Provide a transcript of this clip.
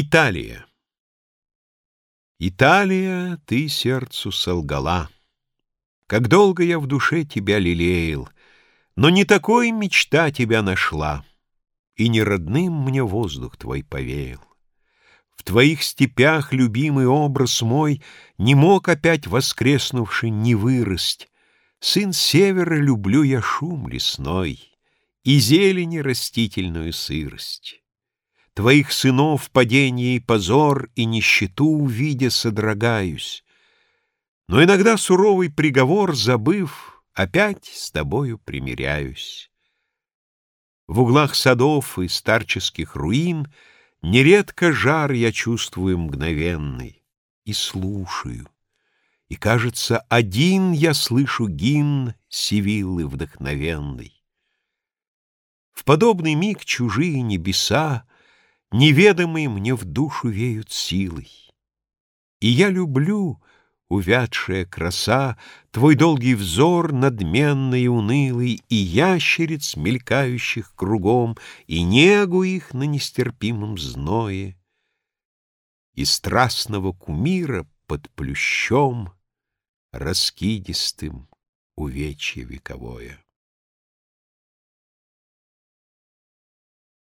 Италия. Италия, ты сердцу солгала. Как долго я в душе тебя лелеял, Но не такой мечта тебя нашла, И не родным мне воздух твой повеял. В твоих степях любимый образ мой Не мог опять воскреснувший не вырасть. Сын севера люблю я шум лесной И зелени растительную сырость. Твоих сынов падение и позор, и нищету увидя содрогаюсь. Но иногда суровый приговор, забыв, опять с тобою примиряюсь. В углах садов и старческих руин Нередко жар я чувствую мгновенный И слушаю. И, кажется, один я слышу гимн Сивиллы вдохновенный. В подобный миг чужие небеса Неведомые мне в душу веют силой. И я люблю, увядшая краса, Твой долгий взор надменный и унылый, И ящериц, мелькающих кругом, И негу их на нестерпимом зное, И страстного кумира под плющом Раскидистым увечье вековое.